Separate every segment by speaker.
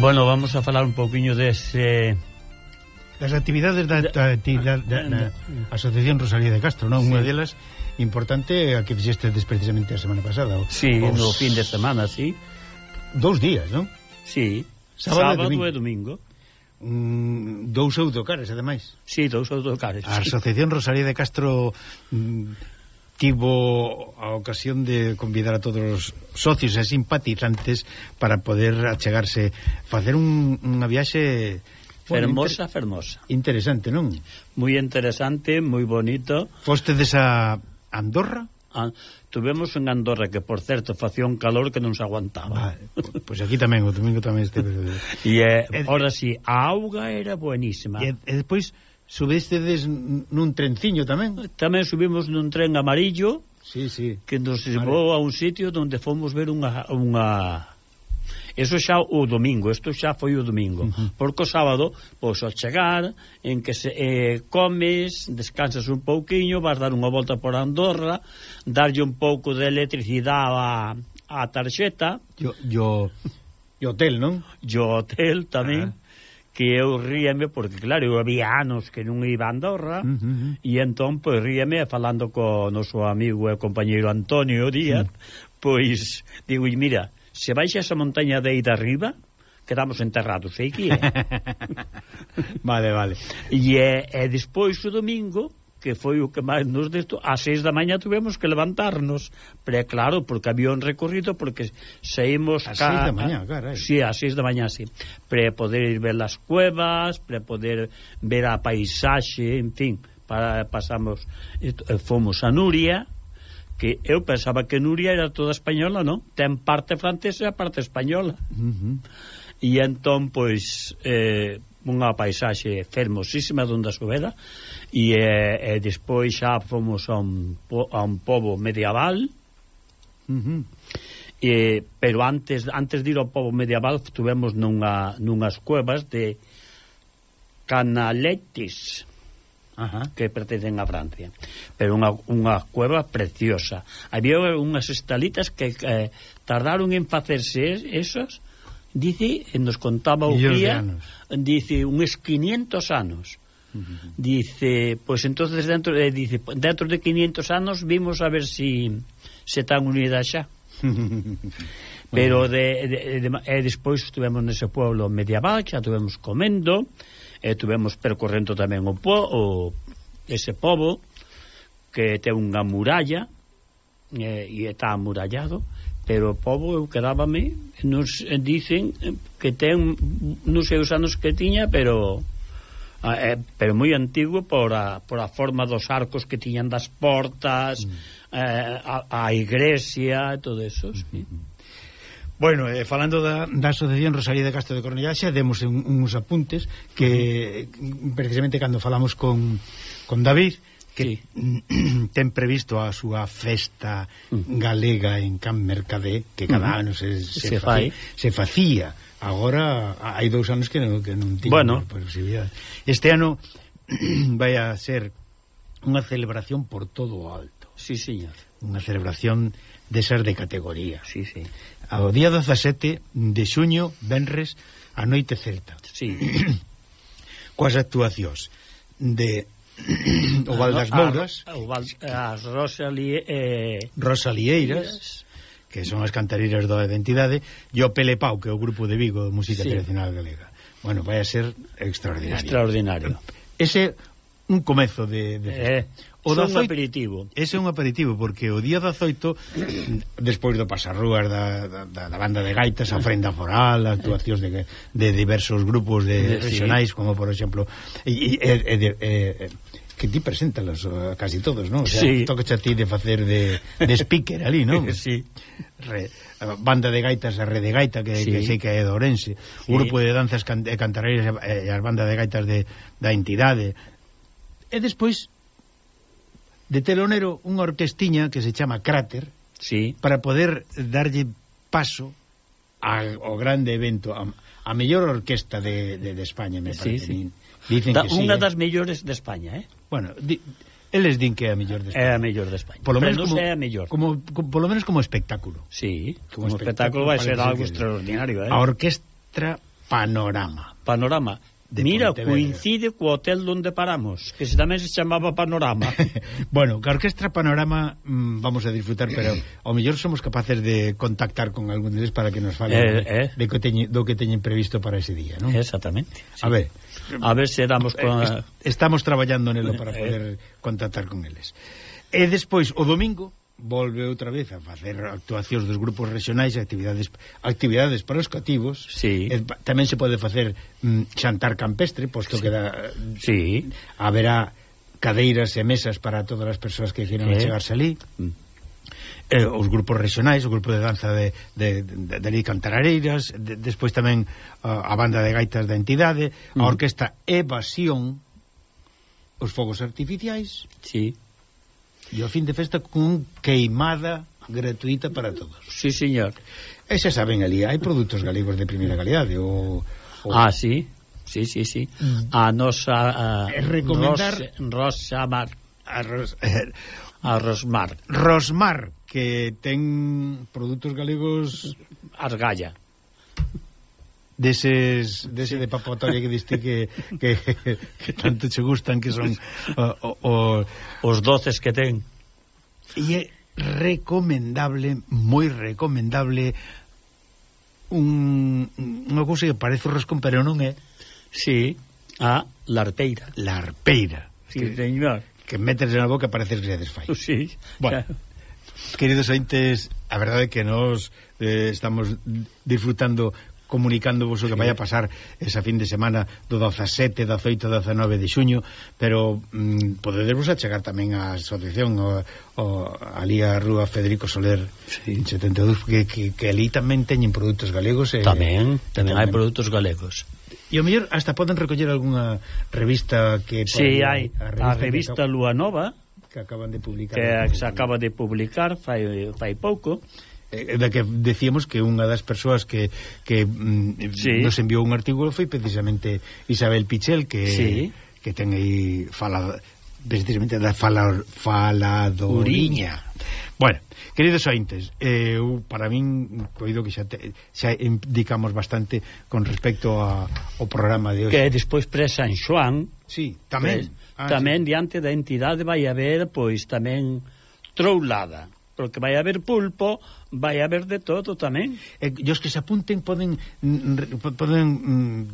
Speaker 1: Bueno, vamos a falar un pouquiño dese...
Speaker 2: Das actividades da, da, da, da, da Asociación Rosalía de Castro, non? Sí. Unha delas importante a que fixeste precisamente a semana pasada.
Speaker 1: O, sí, os... no fin de semana, sí.
Speaker 2: Dous días, non?
Speaker 1: Sí, sábado, sábado e domingo. E domingo.
Speaker 2: Mm, dous autocares, ademais.
Speaker 1: Sí, dous autocares.
Speaker 2: A Asociación Rosalía de Castro mm, tivo a ocasión de convidar a todos os socios e simpatizantes para poder achegarse, facer un, unha viaxe...
Speaker 1: Fermosa, inter... fermosa.
Speaker 2: Interesante, non?
Speaker 1: Moi interesante, moi bonito.
Speaker 2: Fostedes a Andorra?
Speaker 1: Ah, tuvemos en Andorra que, por certo, facía un calor que non se aguantaba.
Speaker 2: Vale, pois pues aquí tamén, o domingo tamén este.
Speaker 1: E, eh, ora sí, a auga era buenísima.
Speaker 2: E, e despois Subistedes nun trenciño tamén?
Speaker 1: Tamén subimos nun tren amarillo
Speaker 2: sí, sí.
Speaker 1: que nos levou a un sitio onde fomos ver unha... unha... Eso xa o domingo, isto xa foi o domingo. Uh -huh. Porque o sábado, pois, ao chegar, en que se eh, comes, descansas un pouquiño, vas dar unha volta por Andorra, darlle un pouco de electricidade á, a tarxeta.
Speaker 2: Yo, yo, yo hotel, non?
Speaker 1: Yo hotel tamén. -huh que eu ríame porque claro, eu había anos que non iba a Andorra uh -huh. e entón pois ríame falando co noso amigo e compañeiro Antonio Díaz, uh -huh. pois digo, mira, se baixas a esa montaña de aí de arriba, quedamos enterrados, sei que é.
Speaker 2: vale, vale.
Speaker 1: E, e despois o domingo que foi o que máis nos desto, a seis da maña tuvemos que levantarnos, pero claro, porque había un recorrido, porque saímos...
Speaker 2: A ca... seis da maña, carai.
Speaker 1: Sí, a seis da maña, sí. Para poder ir ver as cuevas, para poder ver a paisaxe, en fin, para pasamos... Eh, fomos a Nuria, que eu pensaba que Nuria era toda española, non? Ten parte francesa e parte española. Uh -huh. E entón, pois... Eh, unha paisaxe fermosísima donde a subeda e, e despois xa fomos a un, a un pobo medieval uh -huh. e, pero antes antes de ir ao pobo medieval tuvemos nunha, nunhas cuevas de canaletis Ajá. Que pertencen a Francia pero unha, unha cueva preciosa había unhas estalitas que eh, tardaron en facerse esas dice, nos contaba o guía, dice, uns 500 anos. Uh -huh. Dice, pois pues, entonces dentro de dice, dentro de 500 anos vimos a ver si se tan unida xa. Pero de, de, de, e despois estuvemos nese pueblo medieval, xa estuvemos comendo, e tivemos percorrendo tamén o, po, o ese pobo que ten unha muralla e, e está amurallado pero o pobo eu quedábame nos eh, dicen que ten non sei os anos que tiña pero ah, eh, pero moi antigo por a, por a forma dos arcos que tiñan das portas mm. eh, a, a igresia e todo eso mm -hmm. sí.
Speaker 2: Bueno, eh, falando da, da Asociación Rosalía de Castro de Cornellaxa, demos un, uns apuntes que precisamente cando falamos con, con David, que sí. ten previsto a súa festa mm. galega en Can Mercadé, que cada uh -huh. ano se, se, se, fai. se facía. Agora hai dous anos que non, que non tiño
Speaker 1: bueno.
Speaker 2: posibilidade. Este ano vai a ser unha celebración por todo o alto.
Speaker 1: Sí, señor.
Speaker 2: Unha celebración de ser de categoría.
Speaker 1: Sí, sí.
Speaker 2: Ao día 17 de xuño, Benres, a noite celta.
Speaker 1: Sí.
Speaker 2: Coas actuacións de o Val das Mouras.
Speaker 1: o Val, as Rosalie, eh,
Speaker 2: Rosalieiras que son as cantareiras da identidade e o Pelepau, que é o grupo de Vigo de música sí. tradicional galega. Bueno, vai a ser extraordinario.
Speaker 1: Extraordinario.
Speaker 2: Ese un comezo de, de festa.
Speaker 1: Eh, o da un aperitivo.
Speaker 2: Ese é un aperitivo, porque o día 18, despois do pasarrúas da, da, da banda de gaitas, a ofrenda foral, actuacións de, de diversos grupos de regionais, sí. como por exemplo... E, e, e, e, que ti preséntalos eh, casi todos, non? O sea, sí. toca a ti de facer de, de speaker ali, non?
Speaker 1: sí.
Speaker 2: Re, banda de gaitas, a Rede Gaita, que, sí. que sei que é de Ourense, sí. grupo de danzas can, e cantareiras e as bandas de gaitas de, da entidade, E despois de telonero unha orquestiña que se chama Cráter
Speaker 1: sí.
Speaker 2: para poder darlle paso ao grande evento a, a mellor orquesta de, de, de España me parece sí, sí.
Speaker 1: Dicen da, que unha sí, das mellores de España eh?
Speaker 2: bueno, di, eles din que é a mellor de España
Speaker 1: é a mellor de España polo menos como, é a mellor.
Speaker 2: Como, como, polo menos como espectáculo
Speaker 1: sí, como, como espectáculo, espectáculo vai ser algo extraordinario eh?
Speaker 2: a orquestra Panorama
Speaker 1: Panorama
Speaker 2: de
Speaker 1: Mira,
Speaker 2: Pontevedra.
Speaker 1: coincide co hotel onde paramos, que se tamén se chamaba Panorama.
Speaker 2: bueno, que Orquestra Panorama mm, vamos a disfrutar, pero ao mellor somos capaces de contactar con algún deles para que nos fale
Speaker 1: eh, eh.
Speaker 2: de que teñe, do que teñen previsto para ese día, non?
Speaker 1: Exactamente. Sí.
Speaker 2: A ver,
Speaker 1: a ver se damos eh, con...
Speaker 2: Eh, estamos traballando nelo para
Speaker 1: eh, eh.
Speaker 2: poder eh. contactar con eles. E despois, o domingo, volve outra vez a facer actuacións dos grupos regionais e actividades actividades para os cativos.
Speaker 1: Sí.
Speaker 2: E, tamén se pode facer mm, xantar campestre, posto sí. que da
Speaker 1: sí.
Speaker 2: haberá cadeiras e mesas para todas as persoas que queiran
Speaker 1: eh.
Speaker 2: chegarse ali.
Speaker 1: Mm
Speaker 2: eh, os grupos regionais, o grupo de danza de, de, de, de Lí Cantarareiras, de, despois tamén a, a banda de gaitas da entidade, a
Speaker 1: mm.
Speaker 2: orquesta Evasión, os fogos artificiais.
Speaker 1: Sí.
Speaker 2: E o fin de festa cun queimada gratuita para todos.
Speaker 1: Sí, señor.
Speaker 2: E xa saben ali, hai produtos galegos de primeira calidade. O, o...
Speaker 1: Ah, sí. Sí, sí, sí. Mm. A nosa... A,
Speaker 2: recomendar...
Speaker 1: Ros, Rosa Mar.
Speaker 2: A, Ros,
Speaker 1: a Rosmar.
Speaker 2: Rosmar, que ten produtos galegos...
Speaker 1: Argalla
Speaker 2: deses, dese sí. de papatoria que diste que, que, que tanto che gustan que son o, o,
Speaker 1: os doces que ten
Speaker 2: e é recomendable moi recomendable un, unha cousa que parece o rascón pero non é
Speaker 1: sí, a larpeira
Speaker 2: larpeira
Speaker 1: sí,
Speaker 2: que,
Speaker 1: señor.
Speaker 2: que meterse na boca parece que se desfai
Speaker 1: sí,
Speaker 2: bueno claro. Queridos ointes, a verdade é que nos eh, estamos disfrutando comunicándovos o que sí. vai a pasar esa fin de semana do 17, 18, 19 de xuño, pero mm, podedevos achegar tamén á asociación o, o, ali a Rúa Federico Soler
Speaker 1: sí.
Speaker 2: 72, que, que, que ali tamén teñen produtos galegos. E,
Speaker 1: tamén, tamén,
Speaker 2: tamén hai
Speaker 1: produtos galegos.
Speaker 2: E o mellor hasta poden recoller algunha revista que...
Speaker 1: Si,
Speaker 2: sí,
Speaker 1: hai a revista,
Speaker 2: a revista
Speaker 1: Lua Nova
Speaker 2: que acaban de publicar.
Speaker 1: Que se acaba de publicar fai, fai pouco
Speaker 2: Eh, da que decíamos que unha das persoas que, que mm,
Speaker 1: sí.
Speaker 2: nos enviou un artículo foi precisamente Isabel Pichel que
Speaker 1: sí.
Speaker 2: que ten aí fala precisamente da fala, faladoriña Bueno, queridos ointes, eh, eu para min coido que xa, te, xa indicamos bastante con respecto a, ao programa de hoxe.
Speaker 1: Que despois pre San Xoán,
Speaker 2: sí, tamén,
Speaker 1: pres,
Speaker 2: ah,
Speaker 1: tamén sí. diante da entidade vai haber pois tamén troulada porque vai haber pulpo, vai haber de todo tamén.
Speaker 2: E, e os que se apunten poden poden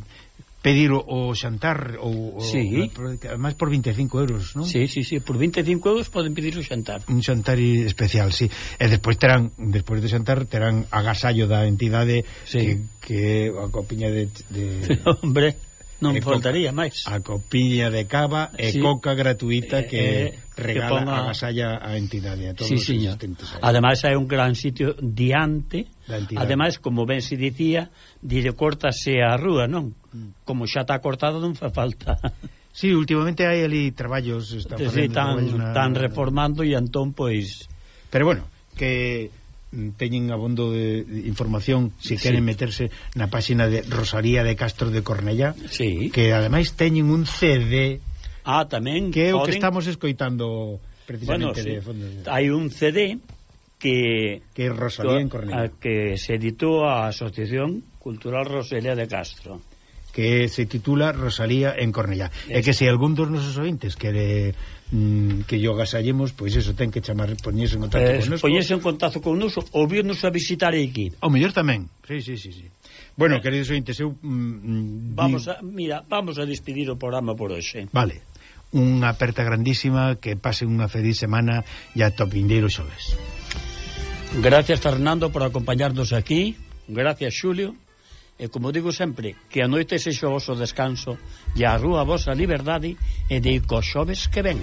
Speaker 2: pedir o, o xantar ou
Speaker 1: sí.
Speaker 2: máis por 25 euros, non?
Speaker 1: Sí, sí, sí, por 25 euros poden pedir o xantar.
Speaker 2: Un xantar especial, sí. E despois terán, despois de xantar terán agasallo da entidade
Speaker 1: sí.
Speaker 2: que que a copiña de, de...
Speaker 1: Hombre, Non
Speaker 2: e
Speaker 1: faltaría máis.
Speaker 2: A copiña de cava e
Speaker 1: sí.
Speaker 2: coca gratuita que
Speaker 1: eh, eh
Speaker 2: regala
Speaker 1: que ponga...
Speaker 2: a gasalla a entidade a todos
Speaker 1: sí,
Speaker 2: os
Speaker 1: señor.
Speaker 2: asistentes. Aí.
Speaker 1: Ademais hai un gran sitio diante. Ademais, como ben se dicía, dire cortase a rúa, non?
Speaker 2: Mm.
Speaker 1: Como xa está cortado, non fa falta.
Speaker 2: Sí, últimamente hai ali traballos, está
Speaker 1: sí, tan,
Speaker 2: na...
Speaker 1: tan reformando e entón pois
Speaker 2: Pero bueno, que Mm, teñen abondo de información se queren sí. meterse na páxina de Rosaría de Castro de Cornellá
Speaker 1: sí.
Speaker 2: que ademais teñen un CD
Speaker 1: ah, tamén
Speaker 2: que é o
Speaker 1: poden...
Speaker 2: que estamos escoitando precisamente bueno,
Speaker 1: sí.
Speaker 2: de fondo
Speaker 1: hai un CD que
Speaker 2: que Rosalía to,
Speaker 1: en
Speaker 2: Cornellá
Speaker 1: que se editou a Asociación Cultural Rosalía de Castro
Speaker 2: que se titula Rosalía en Cornellá. E que se algún dos nosos ointes quere mm, que yo gasallemos, pois eso ten que chamar, poñerse en contacto
Speaker 1: eh,
Speaker 2: connosco.
Speaker 1: Poñerse en contacto con nos ou virnos a visitar aquí.
Speaker 2: Ao mellor tamén. Sí, sí, sí, sí. Bueno, eh, queridos ointes, eu mm,
Speaker 1: mm
Speaker 2: Vamos
Speaker 1: a, mira, vamos a despedir o programa por hoxe.
Speaker 2: Vale. Unha aperta grandísima, que pase unha feliz semana e ata o vindeiro xoves.
Speaker 1: Gracias Fernando por acompañarnos aquí. Gracias Xulio e como digo sempre, que a noite sexa o vosso descanso e a rúa vosa liberdade e de co xoves que ven.